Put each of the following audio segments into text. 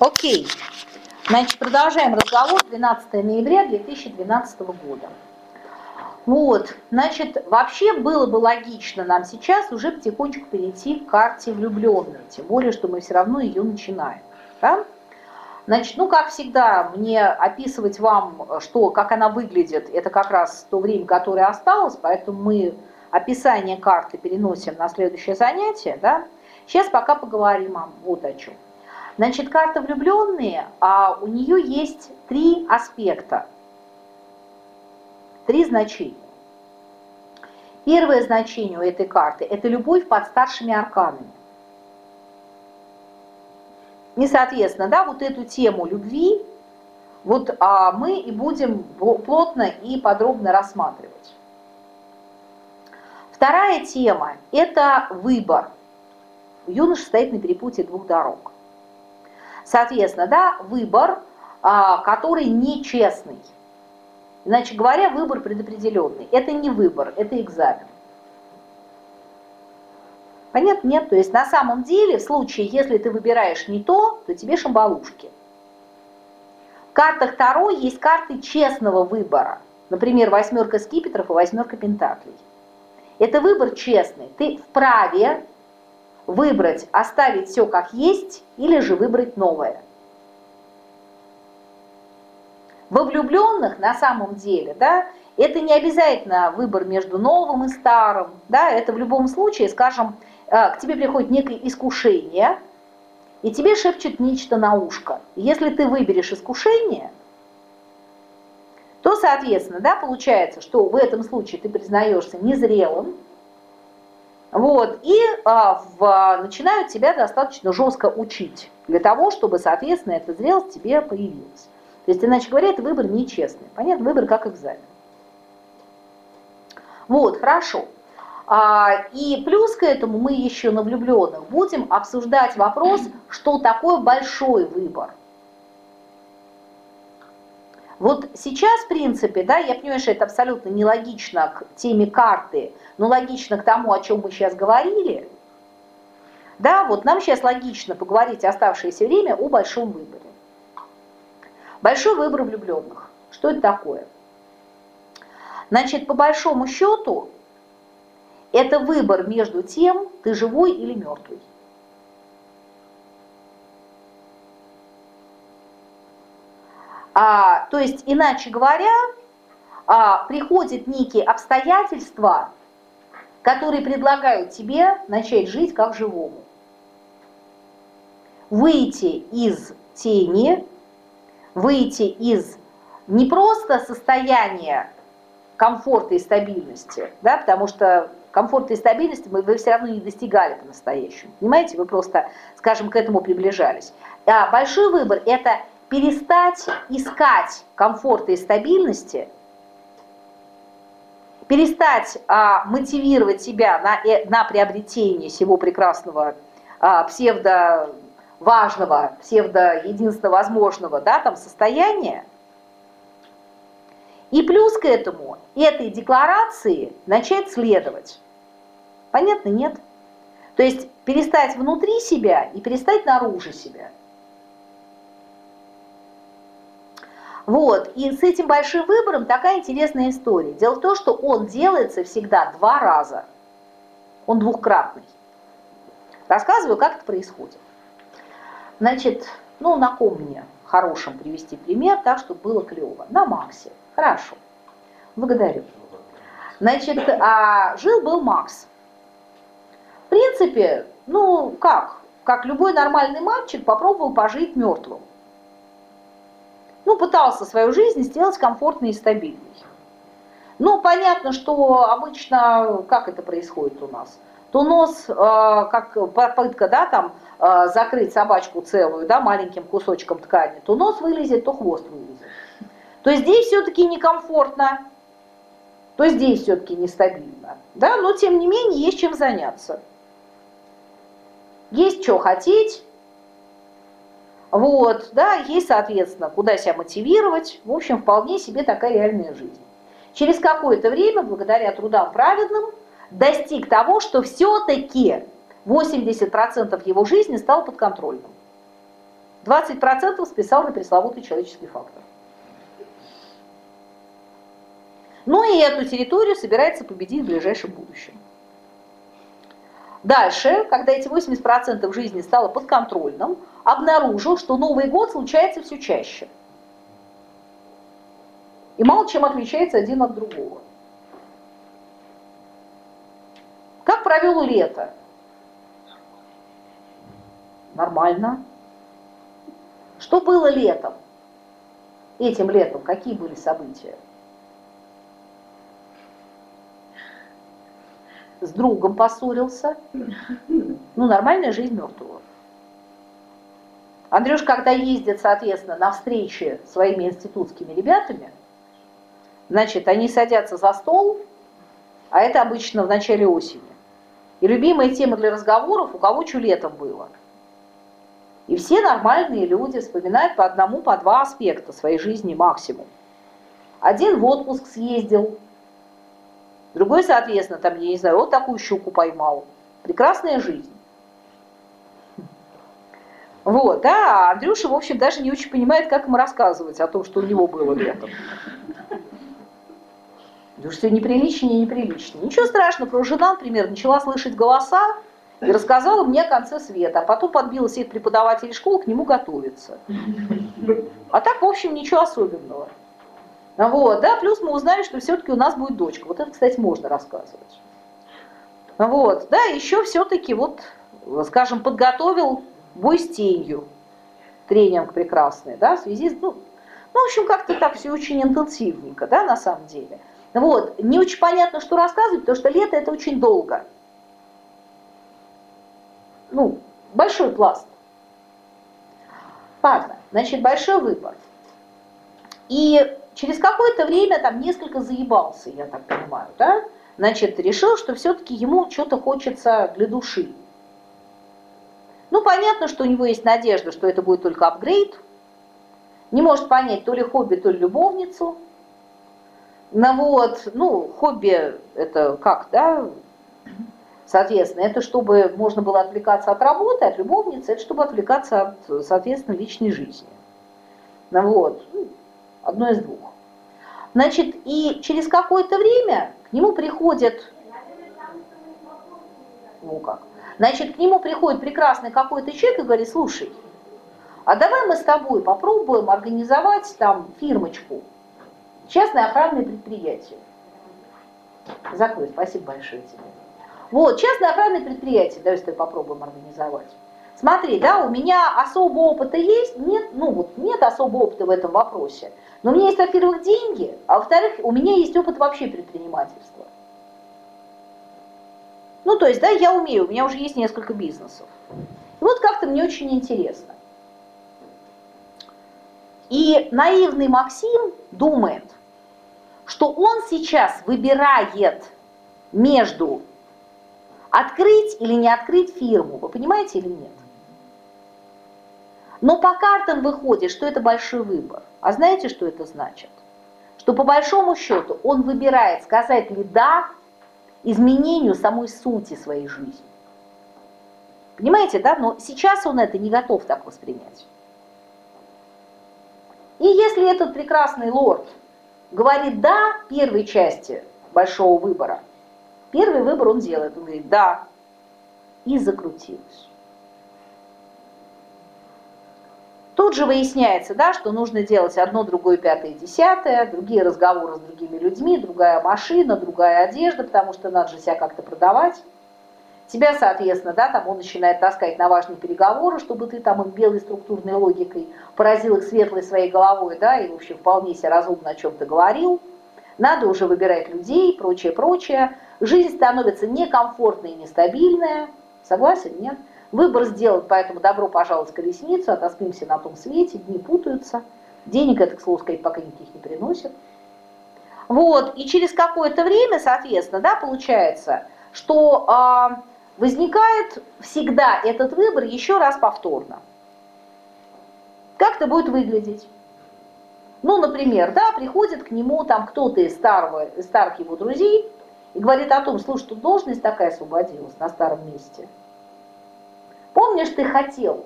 Окей. Значит, продолжаем разговор 12 ноября 2012 года. Вот, значит, вообще было бы логично нам сейчас уже потихонечку перейти к карте влюбленной, тем более, что мы все равно ее начинаем. Да? Значит, ну, как всегда, мне описывать вам, что, как она выглядит, это как раз то время, которое осталось, поэтому мы описание карты переносим на следующее занятие. Да? Сейчас пока поговорим вот о чем. Значит, карта влюбленные, а у нее есть три аспекта, три значения. Первое значение у этой карты – это любовь под старшими арканами. И, соответственно, да, вот эту тему любви вот а, мы и будем плотно и подробно рассматривать. Вторая тема – это выбор. Юноша стоит на перепутье двух дорог. Соответственно, да, выбор, а, который нечестный. Иначе говоря, выбор предопределенный. Это не выбор, это экзамен. Понятно? Нет. То есть на самом деле, в случае, если ты выбираешь не то, то тебе шамбалушки. В картах Таро есть карты честного выбора. Например, восьмерка скипетров и восьмерка пентаклей. Это выбор честный. Ты вправе выбрать, оставить все как есть, или же выбрать новое. Во влюбленных на самом деле, да, это не обязательно выбор между новым и старым, да, это в любом случае, скажем, э, к тебе приходит некое искушение, и тебе шепчет нечто на ушко. Если ты выберешь искушение, то, соответственно, да, получается, что в этом случае ты признаешься незрелым, вот, и а, в, начинают тебя достаточно жестко учить для того, чтобы, соответственно, эта зрелость тебе появилась. То есть, иначе говоря, это выбор нечестный. Понятно? Выбор как экзамен. Вот, хорошо. А, и плюс к этому мы еще на влюбленных будем обсуждать вопрос, что такое большой выбор. Вот сейчас, в принципе, да, я понимаю, что это абсолютно нелогично к теме карты, но логично к тому, о чем мы сейчас говорили. Да, вот нам сейчас логично поговорить оставшееся время о большом выборе. Большой выбор влюбленных. Что это такое? Значит, по большому счету, это выбор между тем, ты живой или мертвый. А, то есть, иначе говоря, а, приходят некие обстоятельства, которые предлагают тебе начать жить как живому. Выйти из тени, выйти из не просто состояния комфорта и стабильности, да, потому что комфорта и стабильности мы, вы все равно не достигали по-настоящему. Понимаете, вы просто, скажем, к этому приближались. А большой выбор – это перестать искать комфорта и стабильности, перестать а, мотивировать себя на, э, на приобретение всего прекрасного а, псевдо важного, псевдо единственно возможного да, там, состояния, и плюс к этому этой декларации начать следовать. Понятно? Нет. То есть перестать внутри себя и перестать наружу себя. Вот, и с этим большим выбором такая интересная история. Дело в том, что он делается всегда два раза. Он двухкратный. Рассказываю, как это происходит. Значит, ну на ком мне хорошим привести пример, так, чтобы было клево. На Максе. Хорошо. Благодарю. Значит, а жил-был Макс. В принципе, ну как, как любой нормальный мальчик попробовал пожить мертвым ну, пытался свою жизнь сделать комфортной и стабильной. Ну, понятно, что обычно, как это происходит у нас? То нос, э, как попытка, да, там, э, закрыть собачку целую, да, маленьким кусочком ткани, то нос вылезет, то хвост вылезет. То здесь все-таки некомфортно, то здесь все-таки нестабильно, да, но тем не менее есть чем заняться. Есть что хотеть, вот, да, есть, соответственно, куда себя мотивировать. В общем, вполне себе такая реальная жизнь. Через какое-то время, благодаря трудам праведным, достиг того, что все-таки 80% его жизни стал подконтрольным. 20% списал на пресловутый человеческий фактор. Ну и эту территорию собирается победить в ближайшем будущем. Дальше, когда эти 80% жизни стало подконтрольным, обнаружил, что Новый год случается все чаще. И мало чем отличается один от другого. Как провел лето? Нормально. Что было летом? Этим летом какие были события? С другом поссорился. Ну, нормальная жизнь мертвого. Андрюш, когда ездит, соответственно, на встречи своими институтскими ребятами, значит, они садятся за стол, а это обычно в начале осени. И любимая тема для разговоров, у кого что летом было. И все нормальные люди вспоминают по одному, по два аспекта своей жизни максимум. Один в отпуск съездил, другой, соответственно, там, я не знаю, вот такую щуку поймал. Прекрасная жизнь. Вот, да, а Андрюша, в общем, даже не очень понимает, как ему рассказывать о том, что у него было летом. Потому что неприличнее и неприличнее. Ничего страшного, про жена, например, начала слышать голоса и рассказала мне о конце света, а потом подбила всех преподавателей школ к нему готовиться. А так, в общем, ничего особенного. Вот, да, плюс мы узнали, что все-таки у нас будет дочка. Вот это, кстати, можно рассказывать. Вот, да, еще все-таки вот, скажем, подготовил бой с тенью, тренинг прекрасный, да, в связи с, ну, ну, в общем, как-то так все очень интенсивненько, да, на самом деле. Вот. Не очень понятно, что рассказывать, потому что лето это очень долго. Ну, большой пласт. Ладно, значит, большой выбор. И через какое-то время там несколько заебался, я так понимаю, да? Значит, решил, что все-таки ему что-то хочется для души. Ну, понятно, что у него есть надежда, что это будет только апгрейд. Не может понять то ли хобби, то ли любовницу – ну вот, ну, хобби это как, да, соответственно, это чтобы можно было отвлекаться от работы, от любовницы, это чтобы отвлекаться от, соответственно, личной жизни. Ну вот, ну, одно из двух. Значит, и через какое-то время к нему приходит, ну как, значит, к нему приходит прекрасный какой-то человек и говорит, слушай, а давай мы с тобой попробуем организовать там фирмочку, Частное охранное предприятие. Закрой, спасибо большое тебе. Вот, частное охранное предприятие, давай с тобой попробуем организовать. Смотри, да, у меня особого опыта есть, нет, ну вот нет особого опыта в этом вопросе. Но у меня есть, во-первых, деньги, а во-вторых, у меня есть опыт вообще предпринимательства. Ну, то есть, да, я умею, у меня уже есть несколько бизнесов. И вот как-то мне очень интересно. И наивный Максим думает, что он сейчас выбирает между открыть или не открыть фирму. Вы понимаете или нет? Но по картам выходит, что это большой выбор. А знаете, что это значит? Что по большому счету он выбирает, сказать ли «да» изменению самой сути своей жизни. Понимаете, да? Но сейчас он это не готов так воспринять. И если этот прекрасный лорд говорит «да» первой части большого выбора, первый выбор он делает, он говорит «да», и закрутилось. Тут же выясняется, да, что нужно делать одно, другое, пятое, десятое, другие разговоры с другими людьми, другая машина, другая одежда, потому что надо же себя как-то продавать. Тебя, соответственно, да, там он начинает таскать на важные переговоры, чтобы ты там им белой структурной логикой поразил их светлой своей головой, да, и, в общем, вполне себе разумно о чем-то говорил. Надо уже выбирать людей, прочее, прочее. Жизнь становится некомфортной и нестабильная. Согласен, нет? Выбор сделан, поэтому добро пожаловать в колесницу, отоспимся на том свете, дни путаются. Денег это, к слову сказать, пока никаких не приносит. Вот, и через какое-то время, соответственно, да, получается, что а, возникает всегда этот выбор еще раз повторно. Как это будет выглядеть? Ну, например, да, приходит к нему там кто-то из, из старых его друзей и говорит о том, слушай, тут должность такая освободилась на старом месте. Помнишь, ты хотел?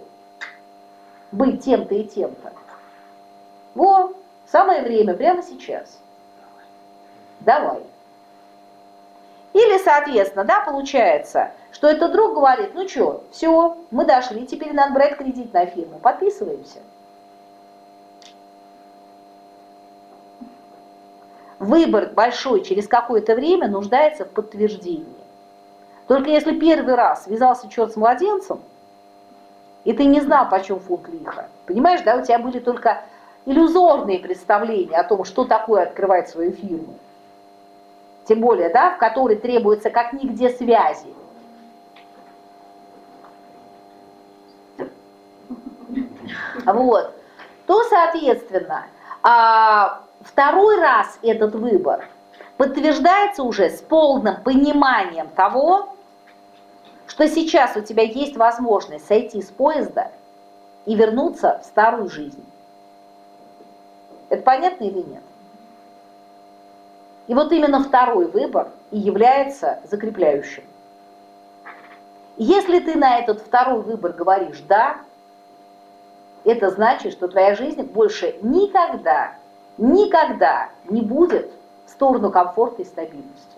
быть тем-то и тем-то. Во, самое время, прямо сейчас. Давай. Или, соответственно, да, получается, что этот друг говорит, ну что, все, мы дошли, теперь надо брать кредит на фирму, подписываемся. Выбор большой через какое-то время нуждается в подтверждении. Только если первый раз связался черт с младенцем, и ты не знал, почем фунт лиха, понимаешь, да, у тебя были только иллюзорные представления о том, что такое открывать свою фирму. Тем более, да, в которой требуется как нигде связи. Вот. То, соответственно, а, второй раз этот выбор подтверждается уже с полным пониманием того, что сейчас у тебя есть возможность сойти с поезда и вернуться в старую жизнь. Это понятно или нет? И вот именно второй выбор и является закрепляющим. Если ты на этот второй выбор говоришь «да», это значит, что твоя жизнь больше никогда, никогда не будет в сторону комфорта и стабильности.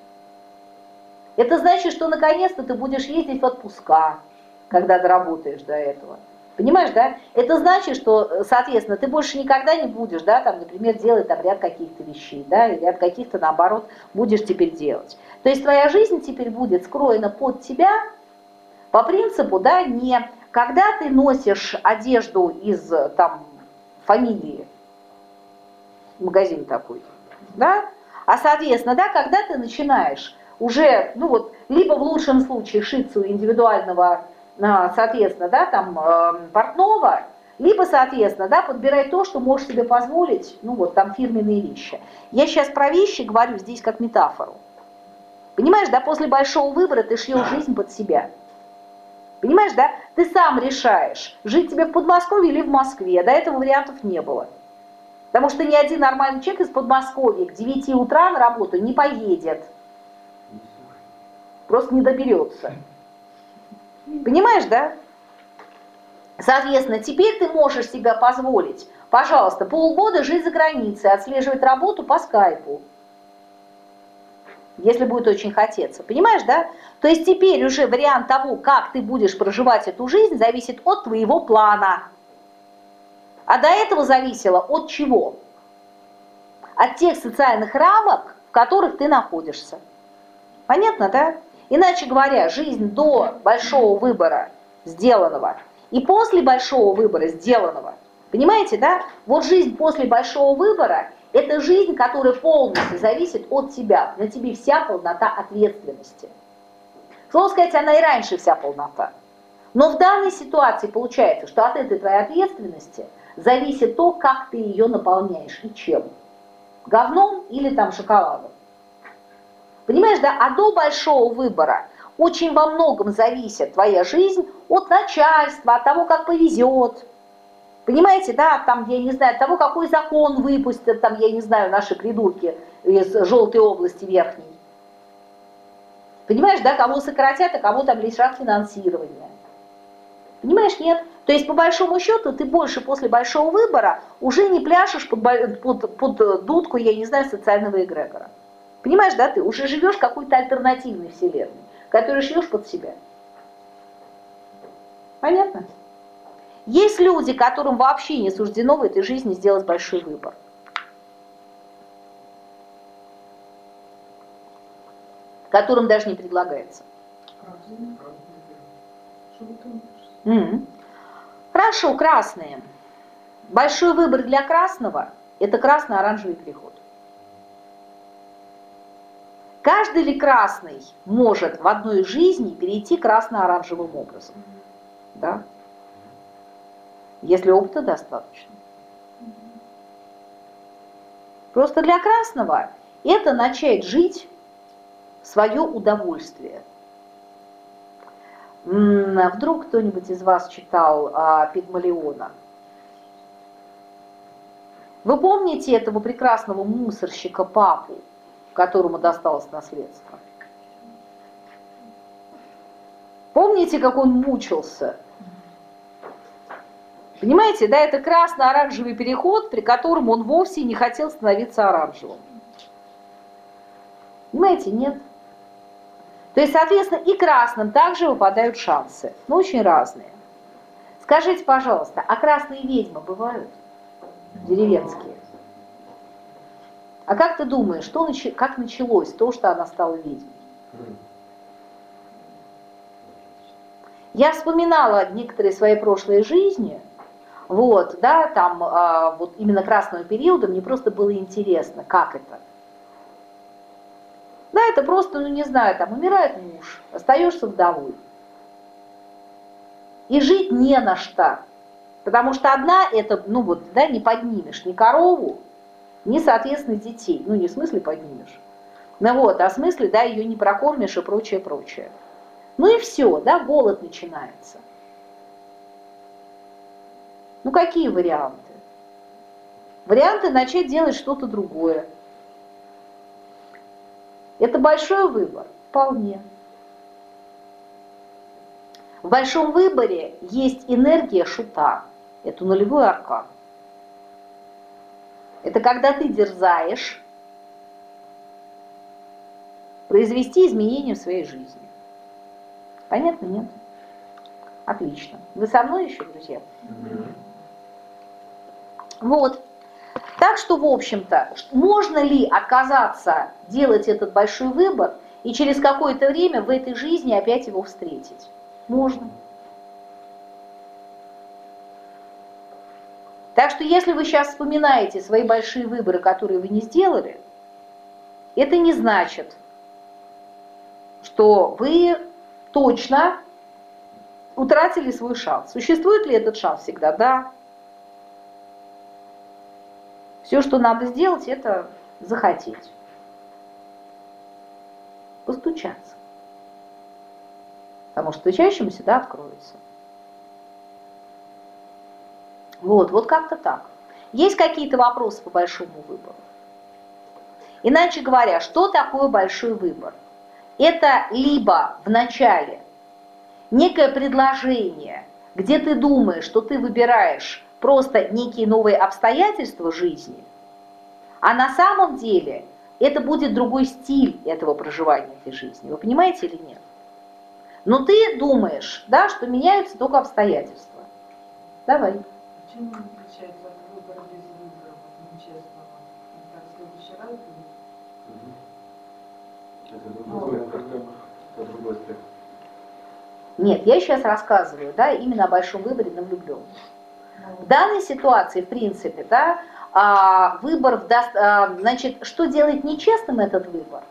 Это значит, что наконец-то ты будешь ездить в отпуска, когда ты работаешь до этого. Понимаешь, да? Это значит, что, соответственно, ты больше никогда не будешь, да, там, например, делать там ряд каких-то вещей, да, и ряд каких-то, наоборот, будешь теперь делать. То есть твоя жизнь теперь будет скроена под тебя по принципу, да, не когда ты носишь одежду из, там, фамилии, магазин такой, да, а, соответственно, да, когда ты начинаешь уже, ну вот, либо в лучшем случае шиться у индивидуального, а, соответственно, да, там, эм, портного, либо, соответственно, да, подбирай то, что можешь себе позволить, ну вот, там, фирменные вещи. Я сейчас про вещи говорю здесь как метафору. Понимаешь, да, после большого выбора ты шьешь жизнь под себя. Понимаешь, да? Ты сам решаешь, жить тебе в Подмосковье или в Москве. До этого вариантов не было. Потому что ни один нормальный человек из Подмосковья к 9 утра на работу не поедет просто не доберется. Понимаешь, да? Соответственно, теперь ты можешь себе позволить, пожалуйста, полгода жить за границей, отслеживать работу по скайпу. Если будет очень хотеться. Понимаешь, да? То есть теперь уже вариант того, как ты будешь проживать эту жизнь, зависит от твоего плана. А до этого зависело от чего? От тех социальных рамок, в которых ты находишься. Понятно, да? Иначе говоря, жизнь до большого выбора сделанного и после большого выбора сделанного. Понимаете, да? Вот жизнь после большого выбора – это жизнь, которая полностью зависит от тебя. На тебе вся полнота ответственности. Слово сказать, она и раньше вся полнота. Но в данной ситуации получается, что от этой твоей ответственности зависит то, как ты ее наполняешь и чем. Говном или там шоколадом. Понимаешь, да? А до большого выбора очень во многом зависит твоя жизнь от начальства, от того, как повезет. Понимаете, да, там, я не знаю, от того, какой закон выпустят, там, я не знаю, наши придурки из желтой области верхней. Понимаешь, да, кого сократят, а кого там лишат финансирования. Понимаешь, нет? То есть, по большому счету, ты больше после большого выбора уже не пляшешь под, под, под дудку, я не знаю, социального эгрегора. Понимаешь, да, ты уже живешь какой-то альтернативной вселенной, которую шьешь под себя. Понятно? Есть люди, которым вообще не суждено в этой жизни сделать большой выбор. Которым даже не предлагается. Mm. Хорошо, красные. Большой выбор для красного – это красно-оранжевый переход. Каждый ли красный может в одной жизни перейти красно-оранжевым образом? Да? Если опыта достаточно. Просто для красного это начать жить свое удовольствие. Вдруг кто-нибудь из вас читал а, Пигмалиона? Вы помните этого прекрасного мусорщика папу, которому досталось наследство. Помните, как он мучился? Понимаете, да, это красно-оранжевый переход, при котором он вовсе не хотел становиться оранжевым. Понимаете, нет. То есть, соответственно, и красным также выпадают шансы, но очень разные. Скажите, пожалуйста, а красные ведьмы бывают? Деревенские. А как ты думаешь, что, как началось то, что она стала ведьмой? Я вспоминала некоторые свои прошлые жизни, вот, да, там, а, вот именно красного периода, мне просто было интересно, как это. Да, это просто, ну не знаю, там умирает муж, остаешься вдовой. И жить не на что. Потому что одна это, ну вот, да, не поднимешь ни корову, ни, соответственно, детей. Ну, не в смысле поднимешь. Ну вот, а в смысле, да, ее не прокормишь и прочее, прочее. Ну и все, да, голод начинается. Ну какие варианты? Варианты начать делать что-то другое. Это большой выбор? Вполне. В большом выборе есть энергия шута. Это нулевой аркан. Это когда ты дерзаешь произвести изменения в своей жизни. Понятно, нет? Отлично. Вы со мной еще, друзья? Вот. Так что, в общем-то, можно ли отказаться делать этот большой выбор и через какое-то время в этой жизни опять его встретить? Можно. Так что если вы сейчас вспоминаете свои большие выборы, которые вы не сделали, это не значит, что вы точно утратили свой шанс. Существует ли этот шанс всегда? Да. Все, что надо сделать, это захотеть. Постучаться. Потому что стучащему всегда откроется. Вот, вот как-то так. Есть какие-то вопросы по большому выбору? Иначе говоря, что такое большой выбор? Это либо в начале некое предложение, где ты думаешь, что ты выбираешь просто некие новые обстоятельства жизни, а на самом деле это будет другой стиль этого проживания этой жизни. Вы понимаете или нет? Но ты думаешь, да, что меняются только обстоятельства. Давай. Чем отличается от выбора без выбора, нечестного? Так, следующий раз Это другой аспект. Нет, я сейчас рассказываю, да, именно о большом выборе на влюбленных. В данной ситуации, в принципе, да, а, выбор даст, а, значит, что делает нечестным этот выбор?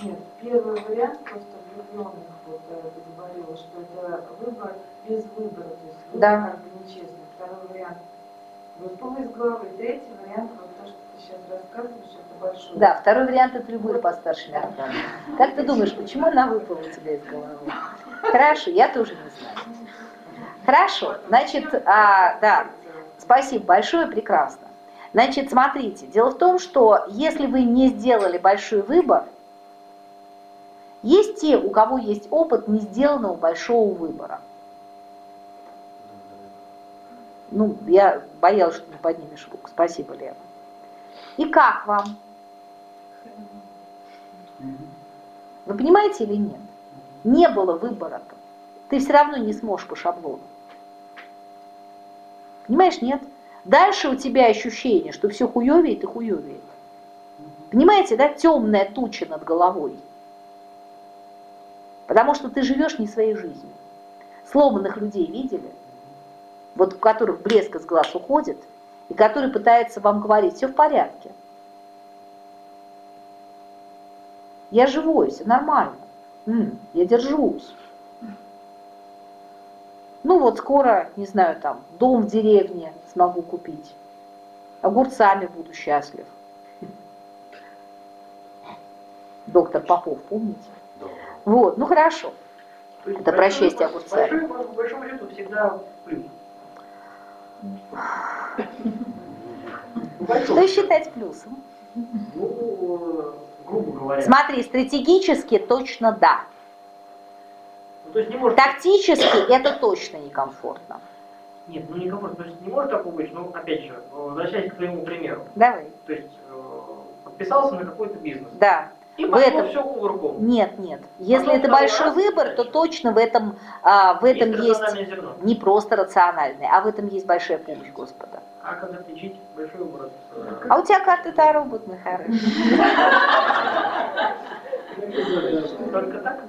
Нет, первый вариант просто влюбленных, вот ты говорила, что это выбор без выбора, то есть выбор да. как бы нечестный. Вариант выпал из головы. Третий вариант, вот то, что ты сейчас рассказываешь, это большой. Да, второй вариант это любой по старшим Как ты думаешь, почему она выпала у тебя из головы? Хорошо, я тоже не знаю. Хорошо, значит, а, да, спасибо большое, прекрасно. Значит, смотрите, дело в том, что если вы не сделали большой выбор, есть те, у кого есть опыт не сделанного большого выбора. Ну, я боялась, что не поднимешь руку. Спасибо, Лена. И как вам? Вы понимаете или нет? Не было выбора-то. Ты все равно не сможешь по шаблону. Понимаешь, нет? Дальше у тебя ощущение, что все хуевеет и хуевеет. Понимаете, да? Темная туча над головой. Потому что ты живешь не своей жизнью. Сломанных людей видели? Вот у которых блеск из глаз уходит, и который пытается вам говорить, все в порядке. Я живой, все нормально. М, я держусь. Ну вот скоро, не знаю, там, дом в деревне смогу купить. Огурцами буду счастлив. Доктор Попов, помните? Да. Вот, ну хорошо. Это про счастье огурцами. Большой, большой счету всегда плюс. Что считать плюсом? Ну, грубо говоря. Смотри, стратегически точно да. Ну, то есть не может... Тактически это точно некомфортно. Нет, ну некомфортно. То есть не может такого быть, но опять же, возвращаясь к твоему примеру. Давай. То есть э, подписался на какой-то бизнес. Да. И В этом- все кувырком. Нет, нет. Если Потом это большой раз выбор, то точно в этом, а, в этом есть зерно. не просто рациональное, а в этом есть большая помощь Господа. А как отличить большой выбор от э, А у тебя карты Таро будут. Только так?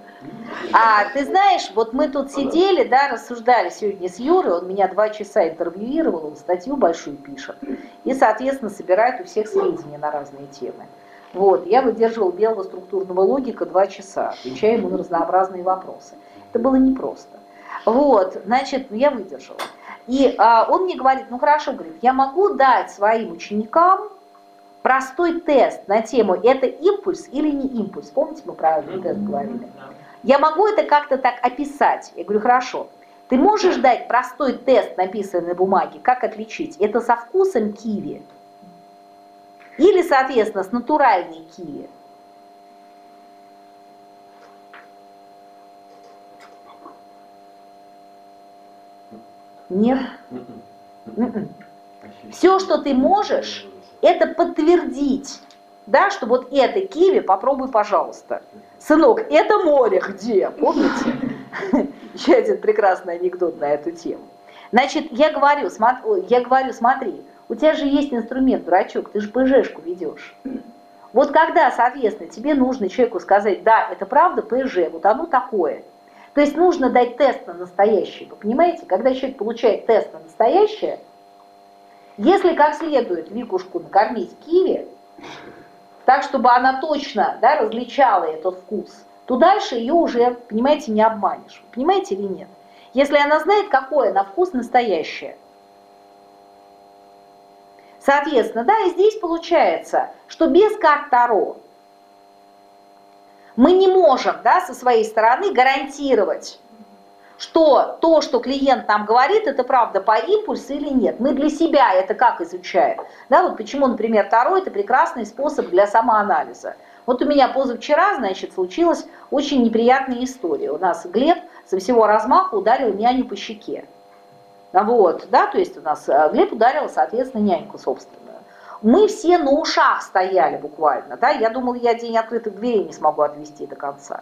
А ты знаешь, вот мы тут сидели, да, рассуждали сегодня с Юрой, он меня два часа интервьюировал, он статью большую пишет, и, соответственно, собирает у всех сведения на разные темы. Вот, я выдерживал белого структурного логика два часа, отвечая ему на разнообразные вопросы. Это было непросто. Вот, значит, ну, я выдержала. И а, он мне говорит, ну хорошо, говорит, я могу дать своим ученикам простой тест на тему, это импульс или не импульс. Помните, мы про этот тест говорили? Я могу это как-то так описать. Я говорю, хорошо. Ты можешь дать простой тест, написанный на бумаге, как отличить, это со вкусом киви или, соответственно, с натуральной киви? Нет. М-м. Все, что ты можешь, это подтвердить, да, что вот это киви, попробуй, пожалуйста. Сынок, это море где? Помните? Еще один прекрасный анекдот на эту тему. Значит, я говорю, я говорю, смотри, у тебя же есть инструмент, дурачок, ты же ПЖшку ведешь. Вот когда, соответственно, тебе нужно человеку сказать, да, это правда ПЖ, вот оно такое. То есть нужно дать тест на настоящее. Вы понимаете, когда человек получает тест на настоящее, если как следует Викушку накормить киви, так, чтобы она точно да, различала этот вкус, то дальше ее уже, понимаете, не обманешь. Понимаете или нет? Если она знает, какое на вкус настоящее. Соответственно, да, и здесь получается, что без карт Таро мы не можем да, со своей стороны гарантировать, что то, что клиент нам говорит, это правда по импульсу или нет. Мы для себя это как изучаем? Да, вот почему, например, Таро это прекрасный способ для самоанализа. Вот у меня позавчера, значит, случилась очень неприятная история. У нас Глеб со всего размаха ударил няню по щеке. Вот, да, то есть у нас э, Глеб ударил, соответственно, няньку собственную. Мы все на ушах стояли буквально, да, я думала, я день открытых дверей не смогу отвести до конца.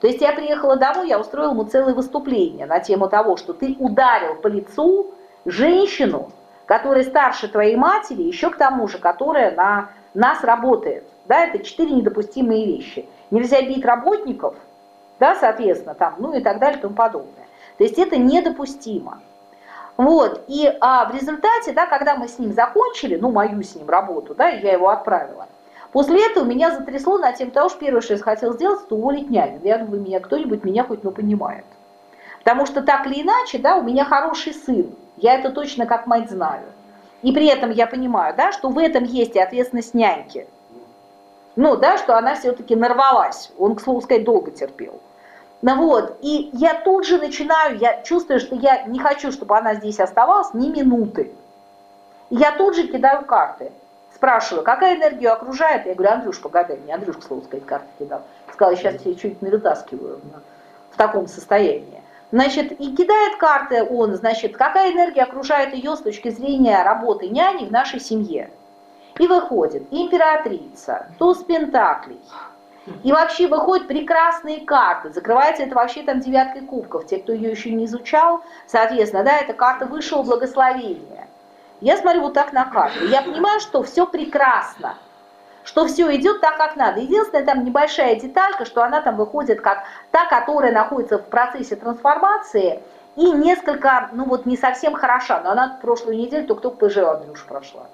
То есть я приехала домой, я устроила ему целое выступление на тему того, что ты ударил по лицу женщину, которая старше твоей матери, еще к тому же, которая на нас работает. Да, это четыре недопустимые вещи. Нельзя бить работников, да, соответственно, там, ну и так далее и тому подобное. То есть это недопустимо. Вот, и а, в результате, да, когда мы с ним закончили, ну, мою с ним работу, да, я его отправила, после этого меня затрясло на тему того, что первое, что я хотела сделать, это уволить няню. Я думаю, меня кто-нибудь меня хоть ну понимает. Потому что так или иначе, да, у меня хороший сын, я это точно как мать знаю. И при этом я понимаю, да, что в этом есть и ответственность няньки. Ну, да, что она все-таки нарвалась. Он, к слову сказать, долго терпел. Ну вот, и я тут же начинаю, я чувствую, что я не хочу, чтобы она здесь оставалась ни минуты. Я тут же кидаю карты. Спрашиваю, какая энергия окружает? Я говорю, Андрюш, погадай, мне Андрюш, к слову сказать, карты кидал. Сказал, я сейчас тебе чуть не вытаскиваю в таком состоянии. Значит, и кидает карты он, значит, какая энергия окружает ее с точки зрения работы няни в нашей семье. И выходит императрица, туз пентаклей. И вообще выходят прекрасные карты. Закрывается это вообще там девяткой кубков. Те, кто ее еще не изучал, соответственно, да, это карта высшего благословения. Я смотрю вот так на карту. Я понимаю, что все прекрасно. Что все идет так, как надо. Единственная там небольшая деталька, что она там выходит как та, которая находится в процессе трансформации и несколько, ну вот не совсем хороша. Но она прошлую неделю только-только ПЖ Андрюша прошла.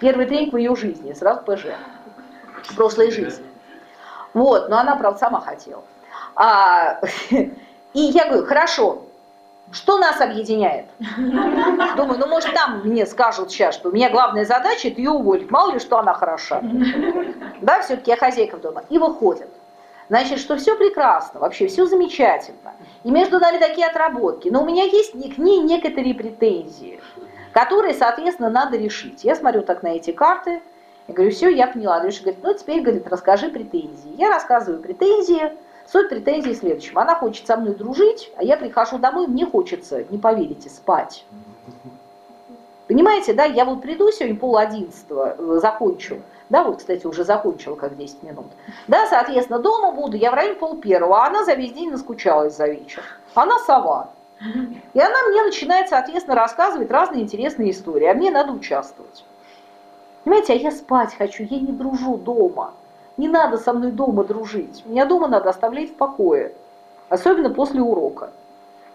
Первый тренинг в ее жизни, сразу ПЖ. В прошлой жизни. Вот, но она, правда, сама хотела. А, и я говорю, хорошо, что нас объединяет? Думаю, ну может там мне скажут сейчас, что у меня главная задача это ее уволить, мало ли что она хороша. Да, все-таки я хозяйка дома. И выходит. Значит, что все прекрасно, вообще все замечательно. И между нами такие отработки. Но у меня есть к ней некоторые претензии, которые, соответственно, надо решить. Я смотрю так на эти карты, я говорю, все, я поняла. Андрюша говорит, ну теперь, говорит, расскажи претензии. Я рассказываю претензии. Суть претензии в следующем. Она хочет со мной дружить, а я прихожу домой, мне хочется, не поверите, спать. Понимаете, да, я вот приду сегодня пол одиннадцатого, э, закончу, да, вот, кстати, уже закончила как 10 минут, да, соответственно, дома буду, я в районе пол первого, а она за весь день наскучалась за вечер. Она сова. И она мне начинает, соответственно, рассказывать разные интересные истории, а мне надо участвовать. Понимаете, а я спать хочу, я не дружу дома. Не надо со мной дома дружить. Меня дома надо оставлять в покое. Особенно после урока.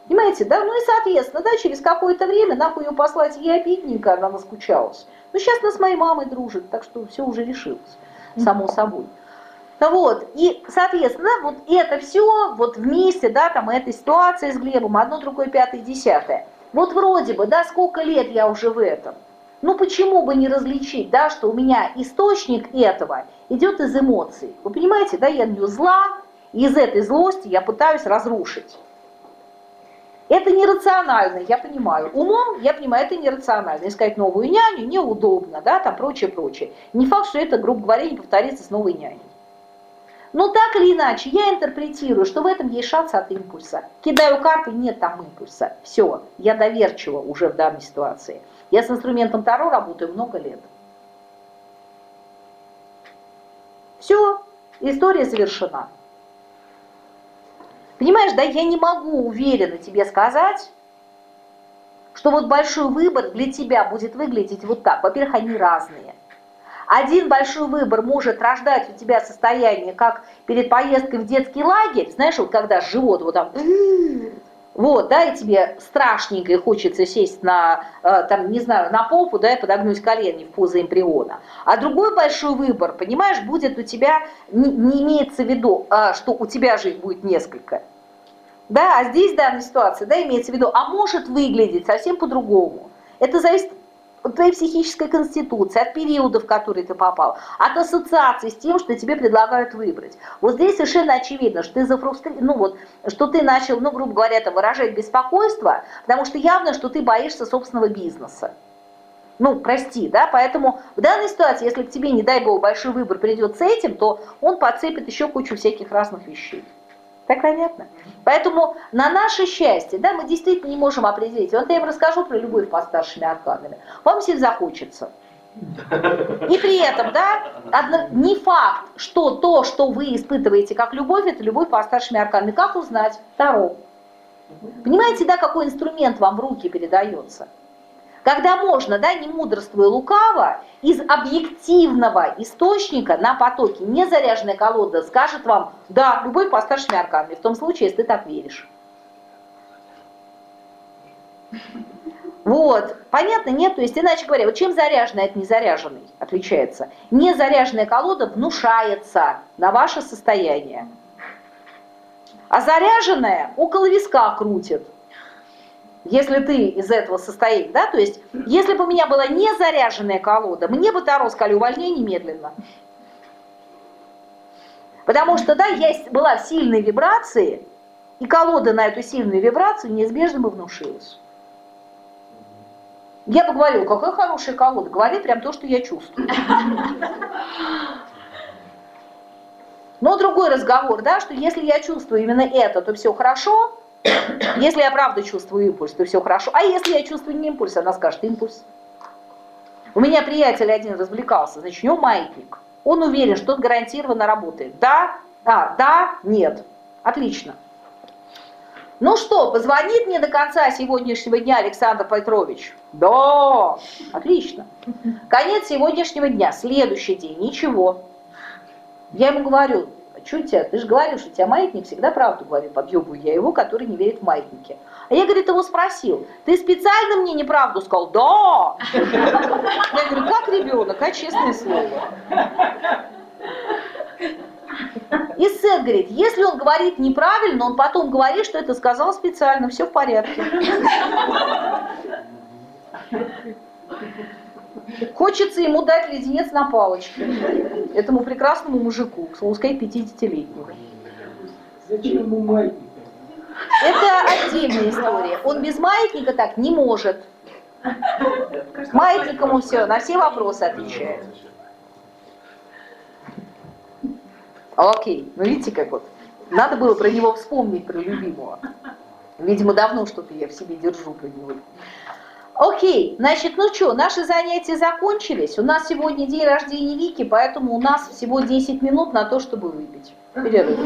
Понимаете, да? Ну и, соответственно, да, через какое-то время нахуй ее послать ей обидненько, она наскучалась. Ну, сейчас она с моей мамой дружит, так что все уже решилось, само собой. Вот, и, соответственно, вот это все вот вместе, да, там эта ситуация с Глебом, одно, другое, пятое, десятое. Вот вроде бы, да, сколько лет я уже в этом. Ну почему бы не различить, да, что у меня источник этого идет из эмоций. Вы понимаете, да, я нее зла, и из этой злости я пытаюсь разрушить. Это нерационально, я понимаю. Умом, я понимаю, это нерационально. Искать новую няню неудобно, да, там прочее, прочее. Не факт, что это, грубо говоря, не повторится с новой няней. Но так или иначе, я интерпретирую, что в этом есть шанс от импульса. Кидаю карты, нет там импульса. Все, я доверчива уже в данной ситуации. Я с инструментом Таро работаю много лет. Все, история завершена. Понимаешь, да, я не могу уверенно тебе сказать, что вот большой выбор для тебя будет выглядеть вот так. Во-первых, они разные. Один большой выбор может рождать у тебя состояние, как перед поездкой в детский лагерь, знаешь, вот когда живот вот там вот, да, и тебе страшненько и хочется сесть на, э, там, не знаю, на попу, да, и подогнуть колени в позу эмбриона. А другой большой выбор, понимаешь, будет у тебя, не, имеется в виду, а, что у тебя же их будет несколько. Да, а здесь в данной ситуации, да, имеется в виду, а может выглядеть совсем по-другому. Это зависит твоей психической конституции, от периода, в который ты попал, от ассоциации с тем, что тебе предлагают выбрать. Вот здесь совершенно очевидно, что ты зафрустрирован, ну вот, что ты начал, ну, грубо говоря, там, выражать беспокойство, потому что явно, что ты боишься собственного бизнеса. Ну, прости, да, поэтому в данной ситуации, если к тебе, не дай бог, большой выбор придет с этим, то он подцепит еще кучу всяких разных вещей. Так понятно? Поэтому на наше счастье, да, мы действительно не можем определить. Вот я им расскажу про любовь под старшими арканами. Вам всем захочется. И при этом, да, одно, не факт, что то, что вы испытываете как любовь, это любовь по старшими арканами. Как узнать? Таро. Понимаете, да, какой инструмент вам в руки передается? Когда можно, да, не мудрствуя лукаво, из объективного источника на потоке незаряженная колода скажет вам, да, любой по старшими арканами, в том случае, если ты так веришь. Вот, понятно, нет? То есть, иначе говоря, вот чем заряженный от незаряженной отличается? Незаряженная колода внушается на ваше состояние, а заряженная около виска крутит если ты из этого состояния, да, то есть, если бы у меня была не заряженная колода, мне бы Таро сказали, увольняй немедленно. Потому что, да, я была в сильной вибрации, и колода на эту сильную вибрацию неизбежно бы внушилась. Я бы говорила, какая хорошая колода, говори прям то, что я чувствую. Но другой разговор, да, что если я чувствую именно это, то все хорошо, если я правда чувствую импульс, то все хорошо. А если я чувствую не импульс, она скажет импульс. У меня приятель один развлекался, значит, у него маятник. Он уверен, что он гарантированно работает. Да, а, да, нет. Отлично. Ну что, позвонит мне до конца сегодняшнего дня Александр Петрович? Да, отлично. Конец сегодняшнего дня, следующий день, ничего. Я ему говорю, у тебя? Ты же говоришь, что тебя маятник всегда правду говорит. Подъебываю я его, который не верит в маятники. А я, говорит, его спросил, ты специально мне неправду сказал? Да! Я говорю, как ребенок, а честное слово. И Сет говорит, если он говорит неправильно, он потом говорит, что это сказал специально, все в порядке. Хочется ему дать леденец на палочке. Этому прекрасному мужику, к слову сказать, 50-летнему. Зачем ему маятник? Это отдельная история. Он без маятника так не может. Маятником все, на все вопросы отвечает. Окей, ну видите, как вот. Надо было про него вспомнить, про любимого. Видимо, давно что-то я в себе держу про него. Окей, значит, ну что, наши занятия закончились. У нас сегодня день рождения Вики, поэтому у нас всего 10 минут на то, чтобы выпить. Перерыв.